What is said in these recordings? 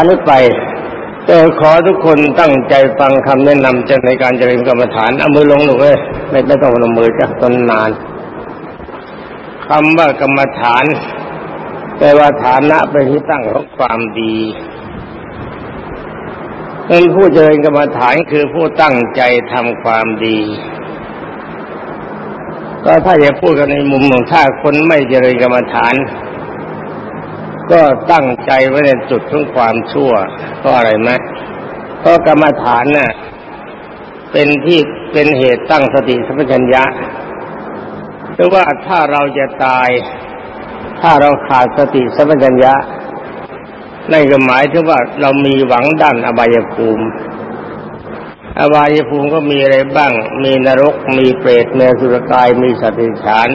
การนี้ไป แต่ขอทุกคนตั้งใจฟังคำแนะนำจะในการเจริญกรรมฐานเอามือลงหนูเลยไม่ไม่ต้องลงมือจ้ะตนนานคำว่ากรรมฐานแปลว่าฐานะเป็นที่ตั้งของความดีเป็นผู้เจริญกรรมฐานคือผู้ตั้งใจทำความดีก็ถ้าจะพูดกันในมุมของถ้าคนไม่เจริญกรรมฐาน ก็ตั้งใจไว้ในจุดของความชั่วเพราะอะไรไหมเพราะกรรมฐานน่ะเป็นที่เป็นเหตุตั้งสติสัมปชัญญะหรือว่าถ้าเราจะตาย ถ้าเราขาดสติสัมปชัญญะนั่นก็หมายถึงว่าเรามีหวังด้านอบายภูมิ อบายภูมิก็มีอะไรบ้าง มีนรก มีเปรตมีสุรกาย มีสัตว์เดรัจฉาน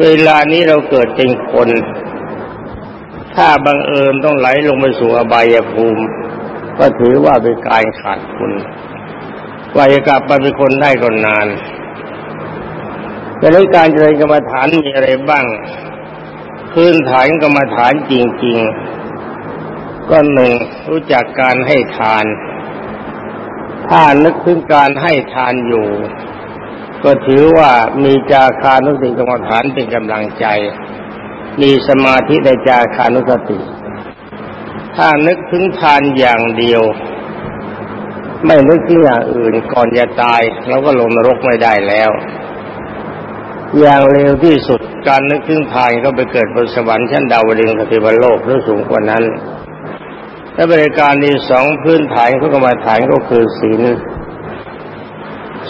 เวลานี้เราเกิดเป็นคน ถ้าบังเอิญต้องไหลลงไปสู่อบายภูมิ ก็ถือว่าเป็นการขาดคุณว่าจะกลับมาเป็นคนได้ก็นานแต่ในการเจริญกรรมฐานมีอะไรบ้างพื้นฐานกรรมฐานจริง ๆ ก็หนึ่งรู้จักการให้ทาน ถ้านึกถึงการให้ทานอยู่ ก็ถือว่ามีจาคานุสติกรรมฐานเป็นกำลังใจ มีสมาธิในจาคานุสติ ถ้านึกถึงทานอย่างเดียว ไม่นึกถึงอย่างอื่นก่อนจะตายเราก็ลงนรกไม่ได้แล้ว อย่างเร็วที่สุดการนึกถึงทานก็ไปเกิดบนสวรรค์ชั้นดาวดึงสติวโลกหรือสูงกว่านั้นและบริการที่สองพื้นฐานของกรรมฐานก็คือศีล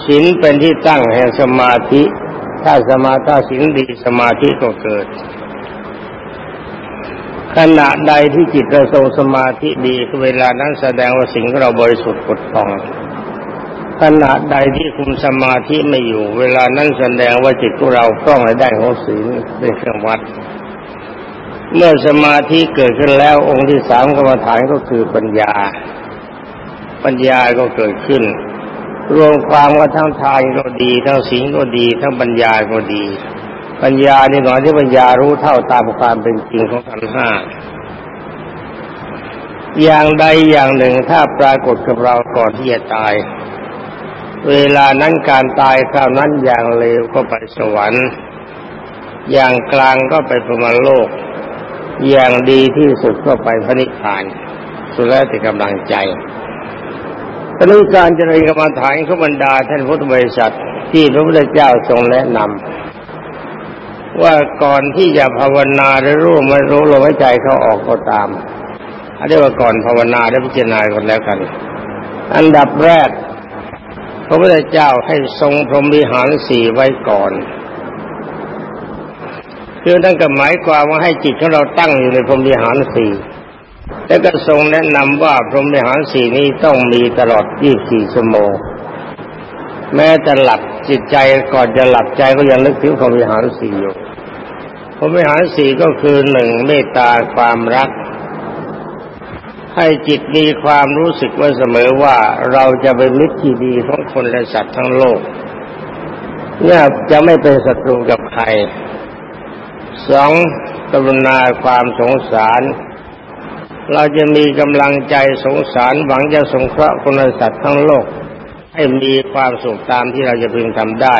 ศีลเป็นที่ตั้งแห่งสมาธิ ถ้าสมาธิศีลดีสมาธิก็เกิด ขณะใดที่จิตเราทรงสมาธิดีเวลานั้นแสดงว่าสิ่งเราบริสุทธิ์ปุดพองขณะใดที่คุมสมาธิไม่อยู่ เวลานั้นแสดงว่าจิตของเราคล่องในด้ของศีลเป็นเครื่องวัด เมื่อสมาธิเกิดขึ้นแล้วองค์ที่สามกรรมฐานก็คือปัญญา ปัญญาก็เกิดขึ้น รวมความว่าทั้งทานก็ดี ทั้งศีลก็ดี ทั้งปัญญาก็ดี ปัญญานี่หน่อยที่ปัญญารู้เท่าตามความเป็นจริงของขันห้าอย่างใดอย่างหนึ่งถ้าปรากฏกับเราก่อนที่จะตาย เวลานั้นการตายคราวนั้นอย่างเลวก็ไปสวรรค์ อย่างกลางก็ไปพรมโลก อย่างดีที่สุดก็ไปพระนิพพาน สุดแล้วแต่กำลังใจตอนนี้การเจริญกรรมฐานขบรรดาท่านพุทธบริษัทที่พระพุทธเจ้าทรงแนะนำ ว่าก่อนที่จะภาวนาหรือรู้ไม่รู้ลมหายใจเขาออกก็ตามอันนี้ว่าก่อนภาวนาได้พิจารณาก่อนแล้วกัน อันดับแรก พระพุทธเจ้าให้ทรงพรหมวิหารสี่ไว้ก่อนคือท่านก็หมายความว่าให้จิตของเราตั้งอยู่ในพรหมวิหารสี่แล้วก็ทรงแนะนำว่าพรหมวิหารสี่นี้ต้องมีตลอดยี่สี่ชั่วโมง แม้จะหลับจิตใจก่อนจะหลับใจก็ยังนึกถึงพรหมวิหารสี่อยู่พรหมวิหารสี่ก็คือหนึ่งเมตตาความรัก ให้จิตมีความรู้สึกว่าเสมอว่าเราจะเป็นมิตรที่ดีของคนและสัตว์ทั้งโลกเนี่ยจะไม่เป็นศัตรูกับใครสองกรุณาความสงสาร เราจะมีกำลังใจสงสารหวังจะสงเคราะห์คนและสัตว์ทั้งโลก ให้มีความสุขตามที่เราจะพึงทำได้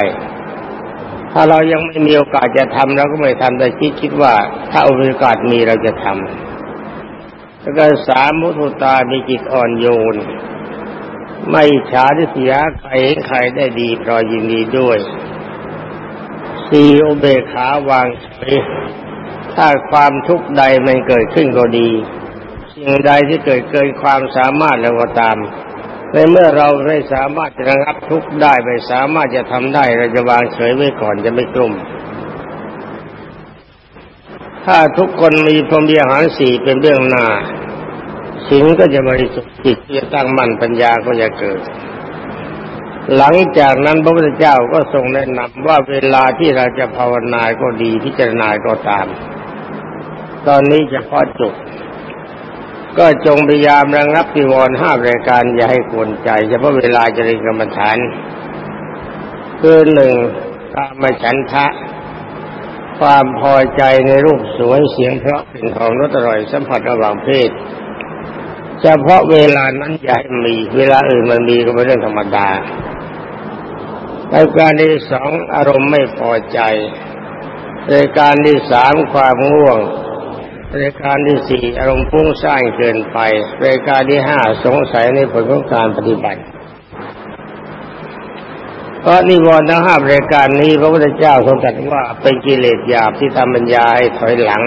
ถ้าเรายังไม่มีโอกาสจะทำเราก็ไม่ทำแต่คิดคิดว่า ถ้าโอกาสมีเราจะทำแล้วก็สามมุทุตามีจิตอ่อนโยน ไม่ฉาที่เสียใครใครได้ดีรอยยินดีด้วยสี่อุเบขาวางเฉยถ้าความทุกข์ใดมันเกิดขึ้นก็ดี สิ่งใดที่เกิดเกินความสามารถแล้วก็ตาม ในเมื่อเราไม่สามารถจะระงับทุกข์ได้ไม่สามารถจะทำได้เราจะวางเฉยไว้ก่อนจะไม่กลุ่ม ถ้าทุกคนมีพรหมีอาหารสี่เป็นเบื้องหน้าสิ่งก็จะบริสุทธิ์จิตจะตั้งมั่นปัญญาก็จะเกิด หลังจากนั้นพระพุทธเจ้าก็ทรงแนะนำว่าเวลาที่เราจะภาวนาก็ดีพิจารณาก็ตาม ตอนนี้จะพอจุก ก็จงพยายามระงับปิวรห้ารายการอย่าให้ควรใจเฉพาะเวลาจรียนกรรมฐานคือหนึ่งตามฉันทะ ความพอใจในรูปสวยเสียงเพราะเป็นของรสอร่อยสัมผัสระหว่างเพศเฉพาะเวลานั้นอย่าให้มี เวลาอื่นมันมีก็เป็นเรื่องธรรมดาในการที่สองอารมณ์ไม่พอใจในการที่สามความง่วง รายการที่สี่อารมณ์ฟุ้งซ่านเกินไปรายการที่ห้าสงสัยในผลของการปฏิบัติเพราะนิวรณ์ทั้งห้ารายการนี้พระพุทธเจ้าทรงตรัสว่าเป็นกิเลสหยาบที่ทำปัญญาให้ถอยหลัง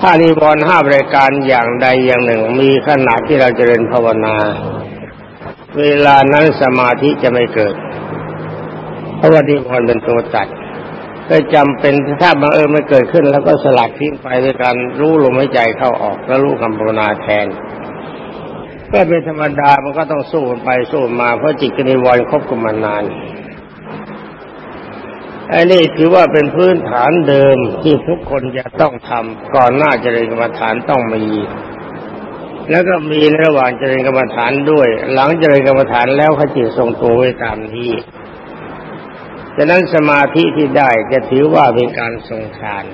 ถ้านิวรณ์ห้ารายการอย่างใดอย่างหนึ่งมีขณะที่เราจเจริญภาวนา เวลานั้นสมาธิจะไม่เกิด เพราะว่านิวรณ์เป็นตัวตัด ก็จำเป็นถ้าบังเอิญมันเกิดขึ้น แล้วก็สลัดทิ้งไปด้วยการรู้ลมหายใจเข้าออกแล้วรู้คำภาวนาแทน ก็เป็นธรรมดามันก็ต้องสู้ไปสู้มาเพราะจิตกนิวรณ์คบกันมานานอ้นี่ถือว่าเป็นพื้นฐานเดิมที่ทุกคนจะต้องทำก่อนหน้าเจริญกรรมฐานต้องมี แล้วก็มีระหว่างเจริญกรรมฐานด้วย หลังเจริญกรรมฐานแล้วขจิตทรงตัวไว้ตามที่ะนั้นสมาธิที่ได้จะถือว่าเป็นการทรงฌาน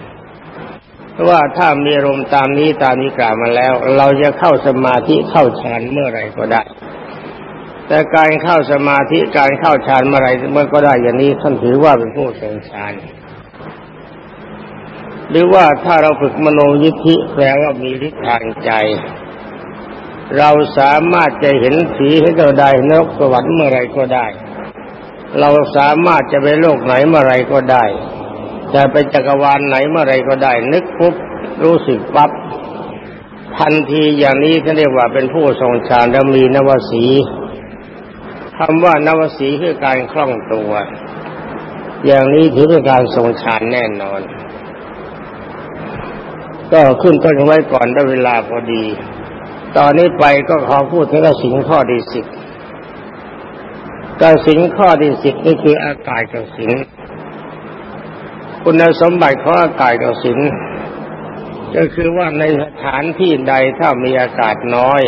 เพราะว่าถ้ามีอารมณ์ตามนี้ตามนี้กล่าวมาแล้ว เราจะเข้าสมาธิเข้าฌานเมื่อไรก็ได้ แต่การเข้าสมาธิการเข้าฌานเมื่อไรเมื่อก็ได้อย่างนี้ท่านถือว่าเป็นผู้ทรงฌานหรือว่าถ้าเราฝึกมโนยิทธิแปลว่ามีฤทธิ์ทางใจ เราสามารถจะเห็นสีให้เราได้นรกสวรรค์เมื่อไรก็ได้ เราสามารถจะไปโลกไหนเมื่อไรก็ได้ จะไปจักรวาลไหนเมื่อไรก็ได้ นึกปุ๊บรู้สึกปั๊บทันทีอย่างนี้เขาเรียกว่าเป็นผู้ทรงฌานและมีนวสีคำว่านวสีคือการคล่องตัว อย่างนี้ถือเป็นการทรงฌานแน่นอน ก็ขึ้นต้นไว้ก่อนได้เวลาพอดี ตอนนี้ไปก็ขอพูดถึงสิ่งข้อที่สิบ กสินข้อที่สิบนี่คืออากาศกสินคุณสมบัติของอากาศกสินก็คือว่าในสถานที่ใดถ้ามีอากาศน้อย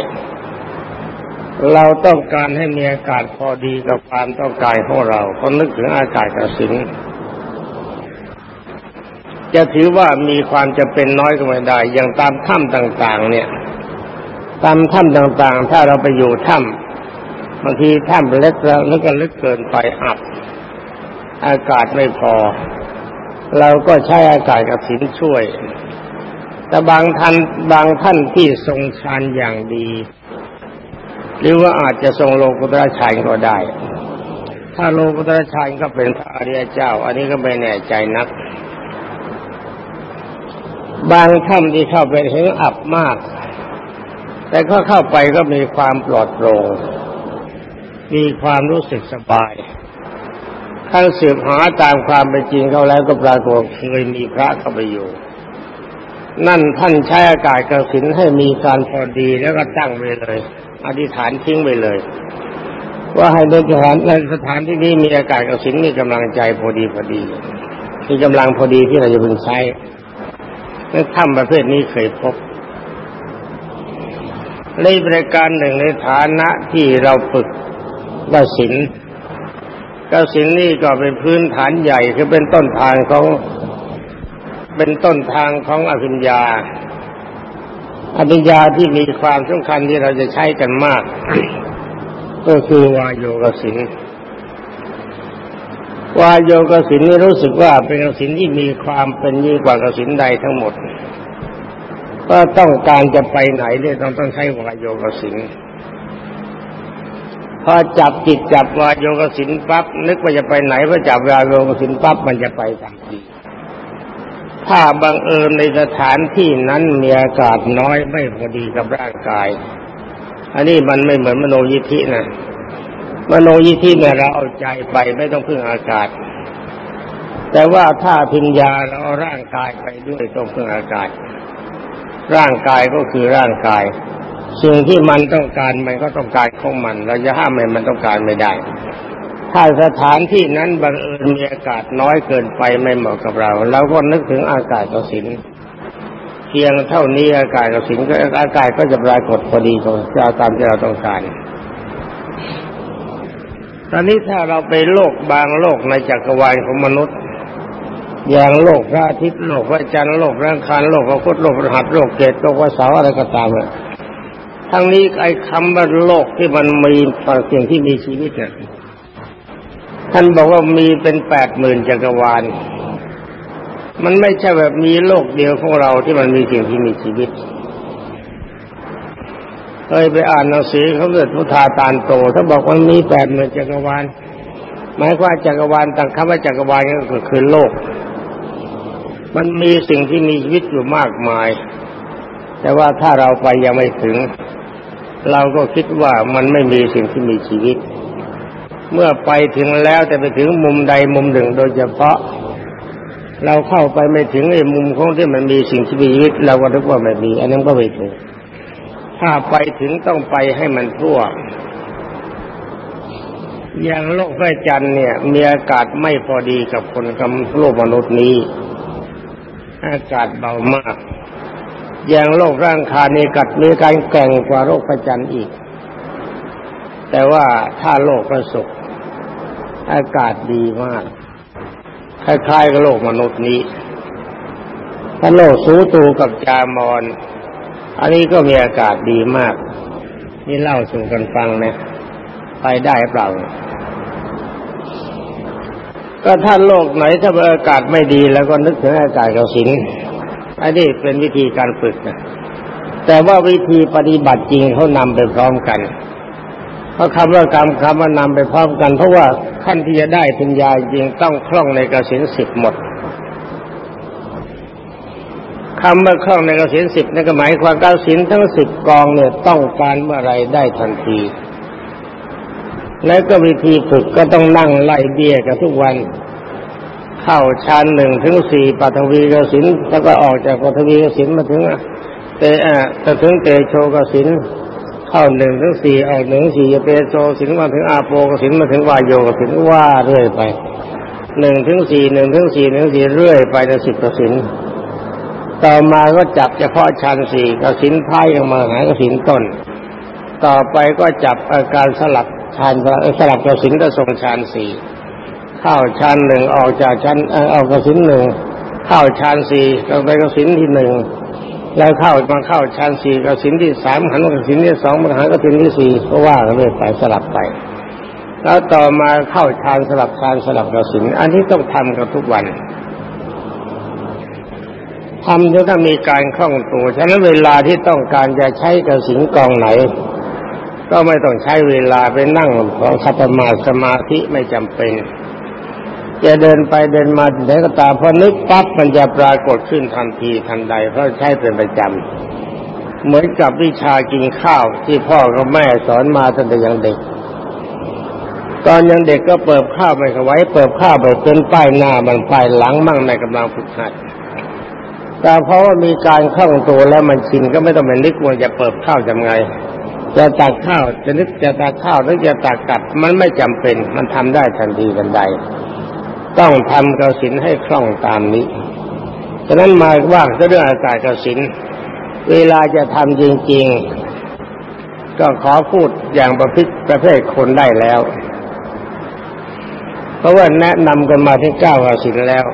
เราต้องการให้มีอากาศพอดีกับความต้องการของเราก็นึกถึงอากาศกสินจะถือว่ามีความจะเป็นน้อยก็ไม่ได้ อย่างตามถ้ำต่าง ๆ เนี่ย ตามถ้ำต่างๆ ถ้าเราไปอยู่ถ้ำ บางทีถ้ำเล็กแล้วแล้วก็ลึกเกินไปอับ อากาศไม่พอ เราก็ใช้อากาศกับสินช่วย แต่บางท่านบางท่านที่ทรงฌานอย่างดี หรือว่าอาจจะทรงโลกุตระฌานก็ได้ ถ้าโลกุตระฌานก็เป็นพระอริยเจ้า อันนี้ก็ไม่แน่ใจนัก บางถ้ำที่เข้าไปเห็นอับมาก แต่ก็เข้าไปก็มีความปลอดโปร่ง มีความรู้สึกสบายท่านสืบหาตามความเป็นจริงเขาแล้วก็ปรากฏเคยมีพระเข้าไปอยู่ นั่นท่านใช้อากาศกระสินให้มีการพอดีแล้วก็ตั้งไว้เลย อธิษฐานทิ้งไปเลย ว่าให้เป็นสถานในสถานที่นี้มีอากาศกระสินมีกำลังใจพอดีพอดีมีกำลังพอดีที่เราจะพึงใช้และถ้ำประเภทนี้เคยพบในบริการหนึ่งในฐานะที่เราฝึก กสินกสินนี่ก็เป็นพื้นฐานใหญ่คือเป็นต้นทางของเป็นต้นทางของอภิญญา อภิญญาที่มีความสำคัญที่เราจะใช้กันมาก ก็คือวายโยกสินวายโยกสินนี่รู้สึกว่าเป็นกสินที่มีความเป็นยิ่งกว่ากสินใดทั้งหมด ก็ต้องการจะไปไหนเนี่ยต้องต้องใช้วายโยกสิน พอจับจิตจับวายโยกสินปั๊บนึกว่าจะไปไหนพอจับวายโยกสินปั๊บมันจะไปทันทีถ้าบังเอิญในสถานที่นั้นมีอากาศน้อยไม่พอดีกับร่างกาย อันนี้มันไม่เหมือนมโนยิธินะมโนยิธิเนี่ยเราเอาใจไปไม่ต้องพึ่งอากาศ แต่ว่าถ้าพิญญาเราเอาร่างกายไปด้วยต้องพึ่งอากาศ ร่างกายก็คือร่างกาย สิ่งที่มันต้องการมันก็ต้องการของมัน เราจะห้ามมันมันต้องการไม่ได้ ถ้าสถานที่นั้นบังเอิญมีอากาศน้อยเกินไปไม่เหมาะกับเราเราก็นึกถึงอากาศกสินเพียงเท่านี้อากาศกสินก็อากาศก็จะปรากฏพอดีของจะตามที่เราต้องการ ตอนนี้ถ้าเราไปโลกบางโลกในจักรวาลของมนุษย์ อย่างโลกพระอาทิตย์โลกพระจันทร์โลกพระอังคารโลกพระพุธโลกพระหัสโลกเกตโลกพระเสาร์อะไรก็ตามเนี่ย ทั้งนี้ไอ้คำว่าโลกที่มันมีสิ่งที่มีชีวิตเนี่ยท่านบอกว่ามีเป็นแปดหมื่นจักรวาล มันไม่ใช่แบบมีโลกเดียวของเราที่มันมีสิ่งที่มีชีวิตเคยไปอ่านหนังสือเขาเกิดพุทธาตานโตถ้าบอกว่ามีแปดหมื่นจักรวาล หมายความจักรวาลต่างคำว่าจักรวาลก็คือโลก มันมีสิ่งที่มีชีวิตอยู่มากมาย แต่ว่าถ้าเราไปยังไม่ถึง เราก็คิดว่ามันไม่มีสิ่งที่มีชีวิต เมื่อไปถึงแล้วแต่ไปถึงมุมใดมุมหนึ่งโดยเฉพาะ เราเข้าไปไม่ถึงไอ้มุมของที่มันมีสิ่งที่มีชีวิต เราก็นึกว่าไม่มี อันนั้นก็ไม่ถูกถ้าไปถึงต้องไปให้มันทั่วอย่างโลกพระจันทร์เนี่ย มีอากาศไม่พอดีกับคนกับโลกมนุษย์นี้ อากาศเบามาก อย่างโลกร่างคานีกัดมีการแก่งกว่าโลกพระจันอีก แต่ว่าถ้าโลกพระศุกร์อากาศดีมาก คล้ายๆกับโลกมนุษย์นี้ ถ้าโลกสูตูกับจามอน อันนี้ก็มีอากาศดีมาก นี่เล่าสู่กันฟังนะ ไปได้เปล่า ก็ถ้าโลกไหนถ้าอากาศไม่ดีแล้วก็นึกถึงอากาศกสิน อันนี้เป็นวิธีการฝึกนะแต่ว่าวิธีปฏิบัติจริงเขานำไปพร้อมกันเพราะคำว่ากรรมคำว่านำไปพร้อมกัน เพราะว่าขั้นที่จะได้ปัญญาจริงต้องคล่องในกสินสิบหมดคำว่าคล่องในกสินสิบนั่นก็หมายความกสินทั้งสิบกองเนี่ยต้องการเมื่อไรได้ทันที แล้วก็วิธีฝึกก็ต้องนั่งไล่เบี้ยกันทุกวัน เข้าชันหนึ่งถึงสี่ปัทวีกสินแล้วก็ออกจากปัทวีกสินมาถึงเตอะจะถึงเตโชกสินเข้าหนึ่งถึงสี่ออกหนึ่งสี่เปโชสินมาถึงอาโปกสินมาถึงวายโยกสินว่าเรื่อยไปหนึ่งถึงสี่หนึ่งถึงสี่หนึ่งสี่เรื่อยไปในสิบกสินต่อมาก็จับเฉพาะชั้นสี่กสินท้ายลงมาหากสินต้น ต่อไปก็จับอาการสลับชันสลับกสินก็ส่งชันสี่ เข้าชั้นหนึ่งออกจากชั้นออกกสินหนึ่งเข้าชั้นสี่ก็ไปกสินที่หนึ่งแล้วเข้ามาเข้าชั้นสี่กสินที่สามหันกสินที่สองมาหันกสินที่สี่ก็ว่ากันเรื่อยไปสลับไปแล้วต่อมาเข้าฌานสลับฌานสลับกสินอันนี้ต้องทำกันทุกวันทำจะต้องมีการคล่องตัวฉะนั้นเวลาที่ต้องการจะใช้กระสินกองไหน ก็ไม่ต้องใช้เวลาไปนั่งของสัพมาสมาธิไม่จำเป็น จะเดินไปเดินมาไหนก็ตามพอนึกปั๊บมันจะปรากฏขึ้นทันทีทันใดเพราะใช้เป็นประจำเหมือนกับวิชากินข้าวที่พ่อกับแม่สอนมาตั้งแต่ยังเด็ก ตอนยังเด็กก็เปิดข้าวไม่ไว้ เปิดข้าวไปเป็นป้ายหน้ามันป้ายหลังมั่งในกำลังฝึกหัดแต่เพราะว่ามีการคล่องตัวแล้วมันชินก็ไม่ต้องไปนึกว่าจะเปิดข้าวจำไงจะตักข้าวจะนึกจะตักข้าวหรือจะตักกัดมันไม่จำเป็นมันทำได้ทันทีทันใด ต้องทำกสินให้คล่องตามนี้ ฉะนั้นมาว่าจะเรื่องอากาศกสิน เวลาจะทำจริง ๆ ก็ขอพูดอย่างประพฤติประเภทคนได้แล้ว เพราะว่าแนะนำกันมาที่เก้ากสินแล้ว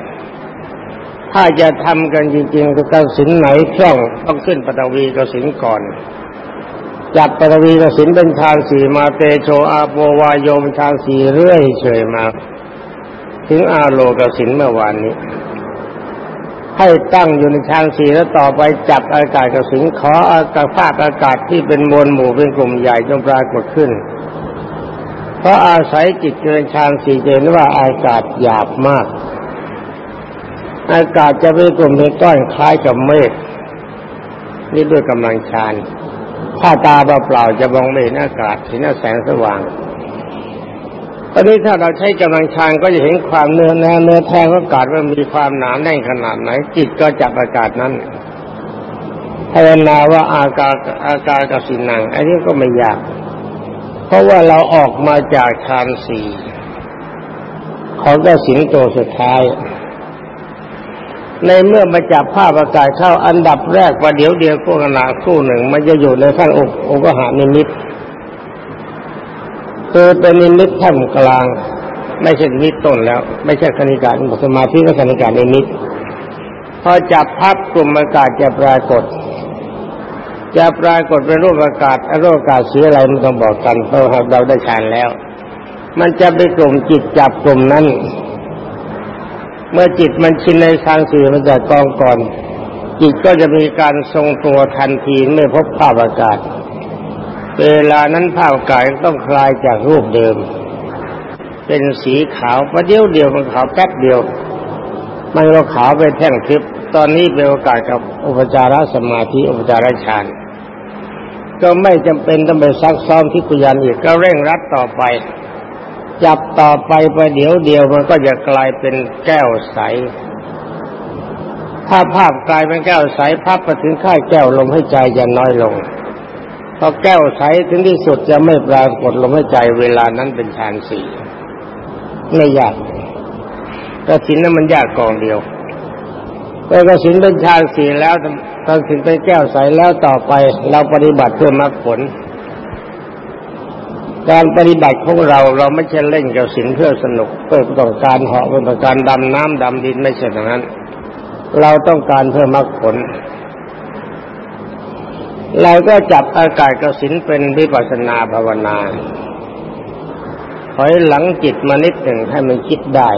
ถ้าจะทำกันจริงๆกสินไหนคล่องต้องขึ้นปฐวีกสินก่อนจับปฐวีกสินเป็นฌานสี่มาเตโชอาโปวายโยมฌานสี่เรื่อยเฉยมา ถึงอาโลกสินเมื่อวานนี้ ให้ตั้งอยู่ในฌานสีแล้วต่อไปจับอากาศกสินขออากาศภาคอากาศที่เป็นมวลหมู่เป็นกลุ่มใหญ่จงปรากฏขึ้น เพราะอาศัยจิตเกินฌานสี่เจนว่าอากาศหยาบมาก อากาศจะเป็นกลุ่มเป็นก้อนคล้ายกับเมฆนี่ด้วยกำลังชานถ้าตาเปล่าจะมองไม่เห็นอากาศเห็นแสงสว่าง ตอนนี้ถ้าเราใช้กำลังชานก็จะเห็นความเนื้อแน่เนื้อแท้ของอากาศว่ามีความหนาแน่นขนาดไหน จิตก็จับอากาศนั้นภาวนาว่าอากาศอากาศกับสินังอันนี้ก็ไม่ยาก เพราะว่าเราออกมาจากฌานสี่ของกสิงโตสุดท้าย ในเมื่อมาจับภาพอากาศเข้าอันดับแรกว่าเดี๋ยวเดียวก็ขณะคู่หนึ่ง มันจะอยู่ในขั้นอกอกหานิมิต คือเป็นนิมิตท่ามกลาง ไม่ใช่นิมิตต้นแล้ว ไม่ใช่คณิการสมาธิก็คณิกาในนิมิตพอจับพับกลุ่มอากาศจะปรากฏ จะปรากฏเป็นรูปอากาศรูปอากาศสีอะไรมันต้องบอกกันเพราะเราได้ฌานแล้ว มันจะไปกลุ่มจิตจับกลุ่มนั้น เมื่อจิตมันชินในทางสื่อมันจะกองก่อน จิตก็จะมีการทรงตัวทันทีเมื่อพบภาพอากาศ เวลานั้นภาพอากาศต้องคลายจากรูปเดิม เป็นสีขาวประเดี๋ยวเดียวมันขาวแป๊บเดียว มันก็ขาวไปแท่งทึบตอนนี้เป็นโอกาสกับอุปจารสมาธิอุปจารฌานก็ไม่จำเป็นต้องไปซักซ้อมที่กุยานอีกก็เร่งรัดต่อไป จับต่อไปไปเดี๋ยวเดียวมันก็จะกลายเป็นแก้วใสถ้าภาพกลายเป็นแก้วใสภาพไปถึงค่ายแก้วลมให้ใจจะน้อยลง พอแก้วใสถึงที่สุดจะไม่ปรากฏลมให้ใจเวลานั้นเป็นฌานสี่ไม่ยากแต่สินนั้นมันยากกองเดียวเมื่อกสินเป็นฌานสี่แล้วตอนสินเป็นแก้วใสแล้วต่อไป เราปฏิบัติเพื่อมรรคผล การปฏิบัติของเราเราไม่ใช่เล่นกับสินเพื่อสนุกเพื่อต้องการเหาะเพื่อต้องการดำน้ำดำดินไม่ใช่อย่างนั้น เราต้องการเพื่อมรรคผล เราก็จับอากาศกสินเป็นวิปัสนาภาวนาถอยหลังจิตมานิดหนึ่งให้มันคิดได้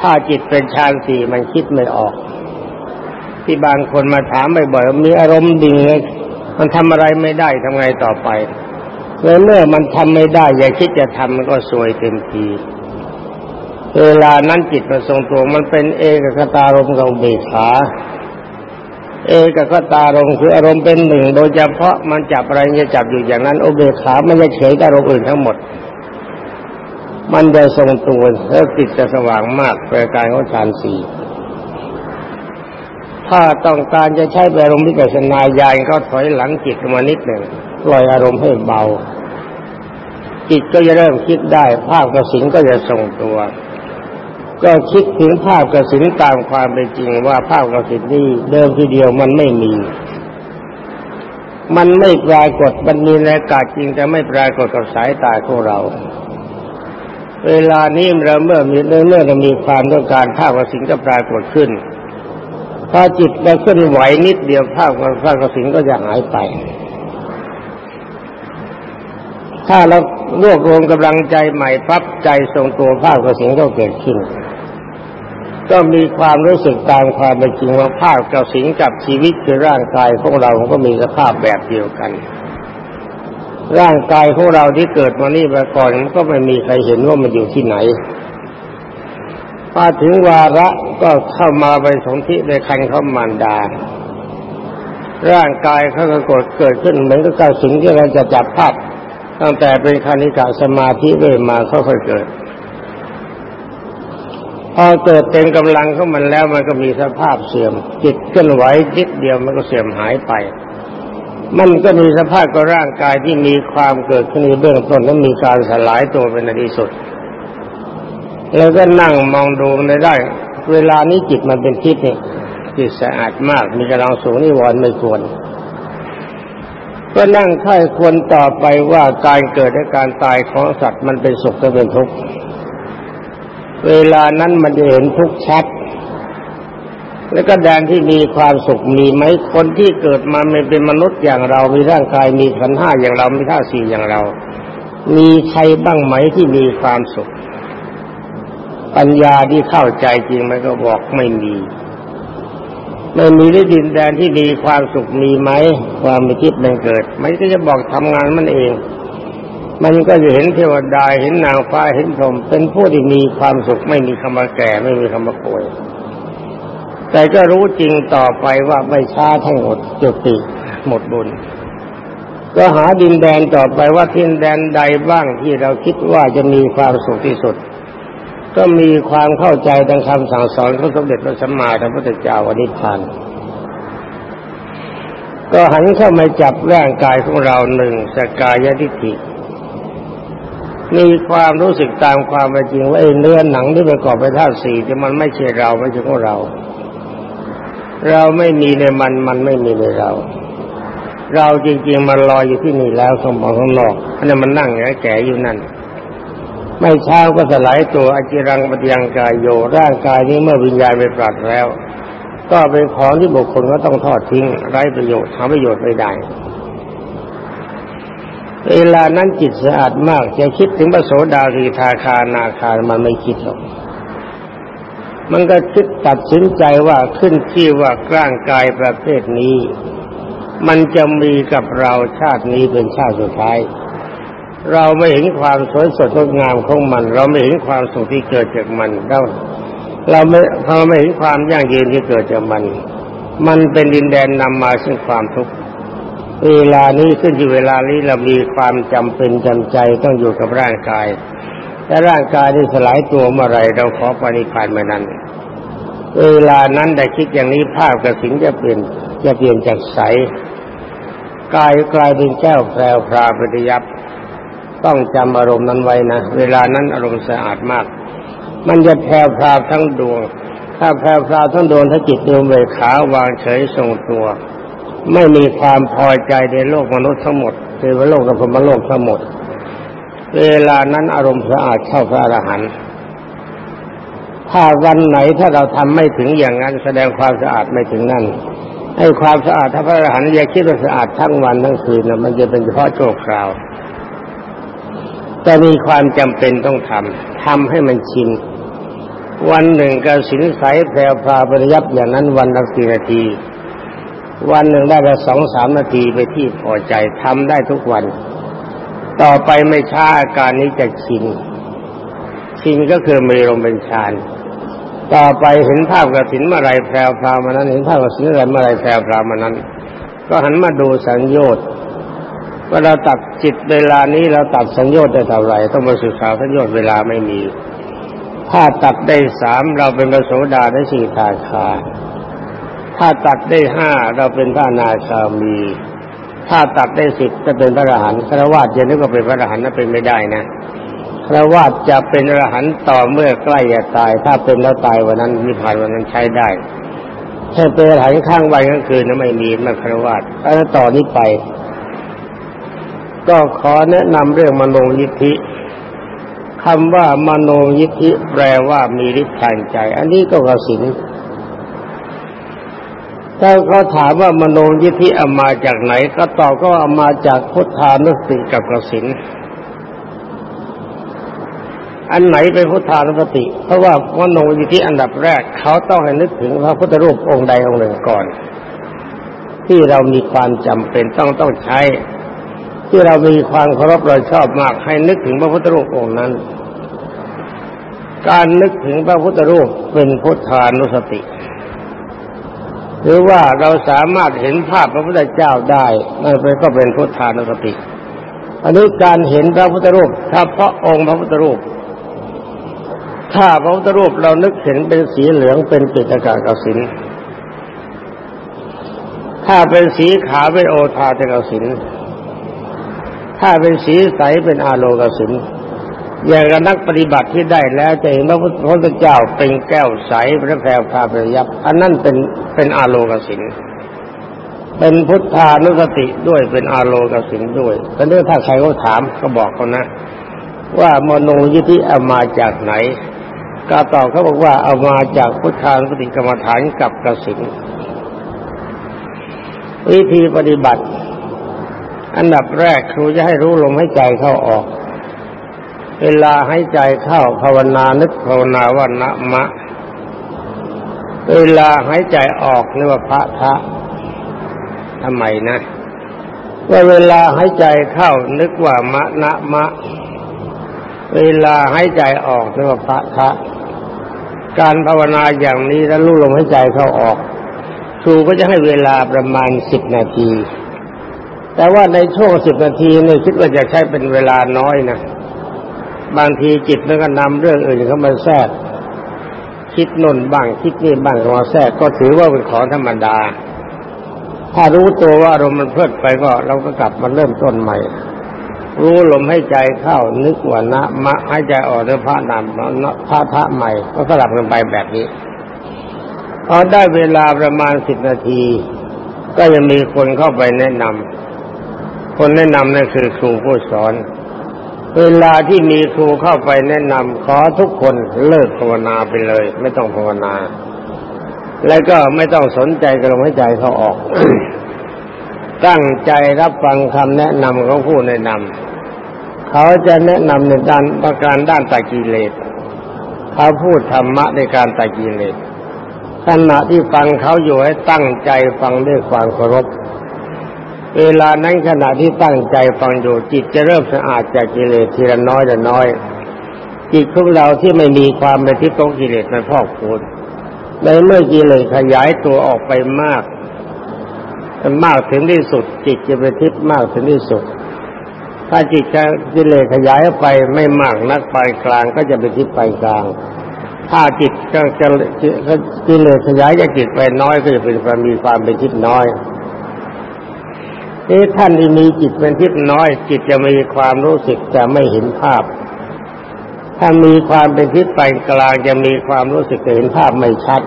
ถ้าจิตเป็นฌานสี่มันคิดไม่ออก ที่บางคนมาถามบ่อยๆมีอารมณ์ดิ่งมันทำอะไรไม่ได้ทำไงต่อไปเมื่อเมื่อมันทำไม่ได้ อย่าคิดจะทำมันก็สวยเต็มทีเวลานั้นจิตมันทรงตัวมันเป็นเอกคตารมณ์กับเบขา เอกคตารมคืออารมณ์เป็นหนึ่ง โดยเฉพาะมันจับอะไรจะจับอยู่อย่างนั้นโอเบขาไม่จะเฉยกับอารมณ์อื่นทั้งหมด มันจะทรงตัวแล้วจิตจะสว่างมากประการของฌานสี่ถ้าต้องการจะใช้อารมณ์วิปัสนาญาณก็ถอยหลังจิตมานิดหนึ่งปล่อยอารมณ์ให้เบา จิตก็จะเริ่มคิดได้ ภาพกระสินก็จะทรงตัว ก็คิดถึงภาพกระสินตามความเป็นจริงว่าภาพกระสินนี้เดิมทีเดียวมันไม่มี มันไม่ปรากฏมันมีในอากาศจริงแต่ไม่ปรากฏกับสายตาของเรา เวลานี้เราเมื่อมีเมื่อเรามีความต้องการภาพกสิงก็ปรากฏขึ้นถ้าจิตเราเคลื่อนไหวนิดเดียวภาพของภาพกสิงก็จะหายไป ถ้าเรารวบรวมกำลังใจใหม่ปั๊บใจทรงตัวภาพกสิงก็เกิดขึ้น ก็มีความรู้สึกตามความเป็นจริงว่าภาพกสิงกับชีวิตคือร่างกายของเราก็มีสภาพแบบเดียวกัน ร่างกายของเราที่เกิดมานี่มาก่อนก็ไม่มีใครเห็นว่ามันอยู่ที่ไหนพอถึงวาระก็เข้ามาไปสนธิในคันเขามารดา ร่างกายเขาก็กดเกิดขึ้นเหมือนกับการสิ่งที่เราจะจับภาพตั้งแต่เป็นคณิกาสมาธิเรื่อยมาค่อยๆเกิด พอเกิดเต็มกำลังของมันแล้วมันก็มีสภาพเสื่อม จิตเคลื่อนไหวจิตเดียวมันก็เสื่อมหายไป มันก็มีสภาพกับร่างกายที่มีความเกิดขึ้นในเบื้องต้นแล้วมีการสลายตัวเป็นในที่สุด แล้วก็นั่งมองดูในได้ เวลานี้จิตมันเป็นทิพย์นี่จิตสะอาดมาก มีกำลังสูงนิวรณ์ไม่ควรก็นั่งค่อยควรต่อไปว่าการเกิดและการตายของสัตว์มันเป็นสุขหรือเป็นทุกข์ เวลานั้นมันจะเห็นทุกชัด แล้วก็แดนที่มีความสุขมีไหมคนที่เกิดมาไม่เป็นมนุษย์อย่างเรา มีร่างกายมีขันห้าอย่างเรา มีท่าสี่อย่างเรา มีใครบ้างไหมที่มีความสุข ปัญญาที่เข้าใจจริงมันก็บอกไม่มีไม่มีได้ดินแดนที่มีความสุขมีไหมความมีคิดมันเกิด มันก็จะบอกทำงานมันเอง มันก็จะเห็นเทวดาเห็นนางฟ้าเห็นพรหมเป็นผู้ที่มีความสุขไม่มีคำว่าแก่ไม่มีคำว่าป่วยแต่ก็รู้จริงต่อไปว่าไม่ช้าทั้งหมดจุติหมดบุญ ก็หาดินแดนต่อไปว่าดินแดนใดบ้างที่เราคิดว่าจะมีความสุขที่สุด ก็มีความเข้าใจทางคำสั่งสอนของสมเด็จพระสัมมาสัมพุทธเจ้าวันนิพพานก็หันเข้ามาจับร่างกายของเราหนึ่งสกายทิฏฐิ มีความรู้สึกตามความเป็นจริงว่าเนื้อหนังที่ประกอบไปธาตุสี่ที่มันไม่ใช่เราไม่ใช่ของเรา เราไม่มีในมันมันไม่มีในเรา เราจริง ๆ มันลอยอยู่ที่นี่แล้วสมองข้างนอกอันนั้นมันนั่งแก่อยู่นั่น ไม่เช้าก็สลายตัวอจิรังปฏิยังกายโยร่างกายนี้เมื่อวิญญาณไปปราดแล้ว ก็เป็นของที่บุคคลก็ต้องทอดทิ้งไร้ประโยชน์หาประโยชน์ไม่ได้ เวลานั้นจิตสะอาดมากจะคิดถึงพระโสดาสีทาคานาคามันไม่คิดหรอกมันก็คิดตัดสินใจว่าขึ้นที่ว่าร่างกายประเภทนี้ มันจะมีกับเราชาตินี้เป็นชาติสุดท้าย เราไม่เห็นความสวยสดงดงามของมัน เราไม่เห็นความสุขที่เกิดจากมันเราเราไม่เราไม่เห็นความยั่งยืนที่เกิดจากมัน มันเป็นดินแดนนำมาซึ่งความทุกข์ เวลานี้ขึ้นที่เวลานี้เรามีความจำเป็นจำใจต้องอยู่กับร่างกาย แต่ร่างกายที่สลายตัวเมื่อไรเราขอปฏิพานเมื่อนั้น เวลานั้นได้คิดอย่างนี้ภาพกระสินจะเปลี่ยนจะเปลี่ยนจากใสกายกลายเป็นแก้วแพรวพราปฏิยับต้องจำอารมณ์นั้นไว้นะ เวลานั้นอารมณ์สะอาดมาก มันจะแพรวพราทั้งดวง ถ้าแพรวพราทั้งดวงถ้าจิตดวงเบขาวางเฉยทรงตัว ไม่มีความพอใจในโลกมนุษย์ทั้งหมดเทวโลกกับพรมโลกทั้งหมด เวลานั้นอารมณ์สะอาดเข้าพระอรหันต์ถ้าวันไหนถ้าเราทำไม่ถึงอย่างนั้น แสดงความสะอาดไม่ถึงนั่นให้ความสะอาดถ้าพระอรหันต์อย่าคิดว่าสะอาดทั้งวันทั้งคืนนะมันจะเป็นเฉพาะโจคราว แต่มีความจำเป็นต้องทำทำให้มันชินวันหนึ่งกรสินใสแพรวพาปริยับอย่างนั้นวันละสี่นาที วันหนึ่งได้ละสองสามนาทีไปที่พอใจทำได้ทุกวัน ต่อไปไม่ช้าอาการนี้จะชินชินก็คือมีลมเป็นฌานต่อไปเห็นภาพกระสินเมื่อไรแพรวพรามานั้น เห็นภาพกระสินอะไรเมื่อไรแพรวพรามานั้น ก็หันมาดูสังโยชน์ว่าเราตัดจิตเวลานี้เราตัดสังโยชน์ได้เท่าไรต้องมาศึกษาสังโยชน์เวลาไม่มี ถ้าตัดได้สามเราเป็นพระโสดาได้สี่ทาคา ถ้าตัดได้ห้าเราเป็นพระนาคามี ถ้าตัดได้สิบจะเป็นพระอรหันต์ครวาสจะนึกว่าเป็นพระอรหันต์นั้นเป็นไม่ได้นะครวาสจะเป็นอรหันต์ต่อเมื่อใกล้จะตาย ถ้าเป็นแล้วตายวันนั้นนิพพานวันนั้นใช้ได้ถ้าเป็นอรหันต์ข้างวันกลางคืนนั้นไม่มีมันครวาสแล้วต่อนนี้ไป ก็ขอแนะนำเรื่องมโนยิทธิคำว่ามโนยิทธิแปลว่ามีฤทธิ์ทางใจ อันนี้ก็กสิน ถ้าเขาถามว่ามโนยิทธิเอามาจากไหน ก็ตอบก็เอามาจากพุทธานุสติกับกสินอันไหนเป็นพุทธานุสติ เพราะว่ามโนยิทธิอันดับแรก เขาต้องให้นึกถึงพระพุทธรูปองค์ใดองค์หนึ่งก่อน ที่เรามีความจำเป็นต้องต้องใช้ ที่เรามีความเคารพเราชอบมาก ให้นึกถึงพระพุทธรูปองค์นั้น การนึกถึงพระพุทธรูปเป็นพุทธานุสติ หรือว่าเราสามารถเห็นภาพพระพุทธเจ้าได้นั่นเป็นก็เป็นพุทธานุสติ อันนี้การเห็นพระพุทธรูปถ้าพราะองค์พระพุทธรูป ถ้าพระพุทธรูปเรานึกเห็นเป็นสีเหลืองเป็นปิตกากสินถ้าเป็นสีขาวเป็นโอทาเทกสินถ้าเป็นสีใสเป็นอาโลกสิน อย่างนักปฏิบัติที่ได้แล้วจะเห็นพระพุทธเจ้าเป็นแก้วใสพระแพรพาปยับ อันนั้นเป็นเป็นอาโลกสินเป็นพุทธานุสติด้วยเป็นอาโลกสินด้วยแต่เรื่องถ้าใครเขาถามก็บอกเขานะ ว่ามโนยิธิเอามาจากไหนก็ตอบเขาบอกว่าเอามาจากพุทธานุสติกรรมฐานกับกสินวิธีปฏิบัติ อันดับแรกครูจะให้รู้ลมให้ใจเข้าออก เวลาให้ใจเข้าภาวนานึกภาวนาว่านะมะ เวลาให้ใจออกนึกว่าพระทะทำไมนะ ว่าเวลาให้ใจเข้านึกว่ามะนะมะ เวลาให้ใจออกนึกว่าพระทะการภาวนาอย่างนี้แล้วรู้ลมให้ใจเข้าออกครูก็จะให้เวลาประมาณสิบนาที แต่ว่าในช่วงสิบนาทีนี่คิดว่าจะใช้เป็นเวลาน้อยนะ บางทีจิตมันก็นำเรื่องอื่นเข้ามาแทรกคิดนนบ้างคิดนี่บ้างเข้ามาแทรกก็ถือว่าเป็นของธรรมดา ถ้ารู้ตัวว่าลมมันเพลิดไปก็ เราก็กลับมาเริ่มต้นใหม่ รู้ลมให้ใจเข้านึกว่านะมะให้ใจออกด้วยพระนามพระพระใหม่ ก็สลับกันไปแบบนี้พอได้เวลาประมาณสิบนาที ก็ยังมีคนเข้าไปแนะนำคนแนะนำนั่นคือครูผู้สอน เวลาที่มีครูเข้าไปแนะนำขอทุกคนเลิกภาวนาไปเลย ไม่ต้องภาวนา แล้วก็ไม่ต้องสนใจกระลมหายใจเขาออก ตั้งใจรับฟังคำแนะนำของผู้แนะนำเขาจะแนะนำในด้านประการด้านตากิเลสเขาพูดธรรมะในการตากิเลสขณะที่ฟังเขาอยู่ให้ตั้งใจฟังด้วยความเคารพ เวลานั้นขณะที่ตั้งใจฟังอยู่จิตจะเริ่มสะอาดจากกิเลสทีละน้อยละน้อย จิตของเราที่ไม่มีความเป็นทิพย์ของกิเลสมันพอกพูนในเมื่อกิเลสขยายตัวออกไปมากมากถึงที่สุด จิตจะเป็นทิพย์มากถึงที่สุด ถ้าจิตกิเลสขยายไปไม่มากนักปานกลางก็จะเป็นทิพย์ปานกลาง ถ้าจิตก็จะกิเลสขยายจากจิตไปน้อยก็จะเป็นความมีความเป็นทิพย์น้อย นี่ท่านที่มีจิตเป็นทิพย์น้อย จิตจะมีความรู้สึกจะไม่เห็นภาพ ถ้ามีความเป็นทิพย์ปานกลางจะมีความรู้สึกจะเห็นภาพไม่ชัด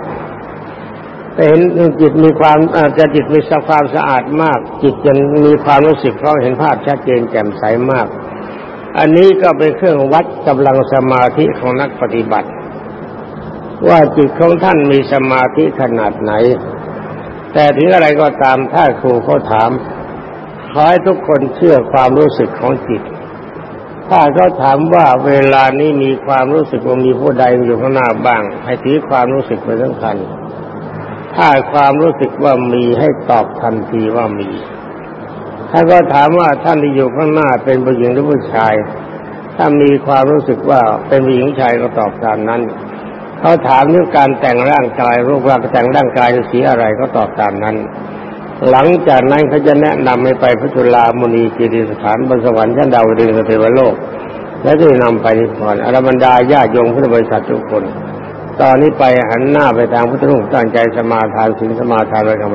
เห็นจิตมีความจะจิตมีสความสะอาดมาก จิตจะมีความรู้สึกเพราะเห็นภาพชัดเจนแจ่มใสมาก อันนี้ก็เป็นเครื่องวัดกำลังสมาธิของนักปฏิบัติ ว่าจิตของท่านมีสมาธิขนาดไหน แต่ถึงอะไรก็ตามถ้าครูเขาถาม ขอให้ทุกคนเชื่อความรู้สึกของจิต ถ้าเขาถามว่าเวลานี้มีความรู้สึกว่ามีผู้ใดอยู่ข้างหน้าบ้าง ให้ถือความรู้สึกเป็นสำคัญ ถ้าความรู้สึกว่ามีให้ตอบทันทีว่ามี ถ้าก็ถามว่าท่านที่อยู่ข้างหน้าเป็นผู้หญิงหรือผู้ชาย ถ้ามีความรู้สึกว่าเป็นผู้หญิงชายก็ตอบตามนั้น เขาถามเรื่องการแต่งร่างกายรูปร่างแต่งร่างกายสีอะไรก็ตอบตามนั้น หลังจากนั้นเขาจะแนะนำให้ไปพระจุลามุนีจิริสถานบนสวรรค์ชั้นดาวดึงสเทวโลก และจะนำไปนิพพานอรบันดาญาโยงพุทธบริษัททุกคน ตอนนี้ไปหันหน้าไปทางพุทธรูปตั้งใจสมาทานสิงสมาทานไปกรรม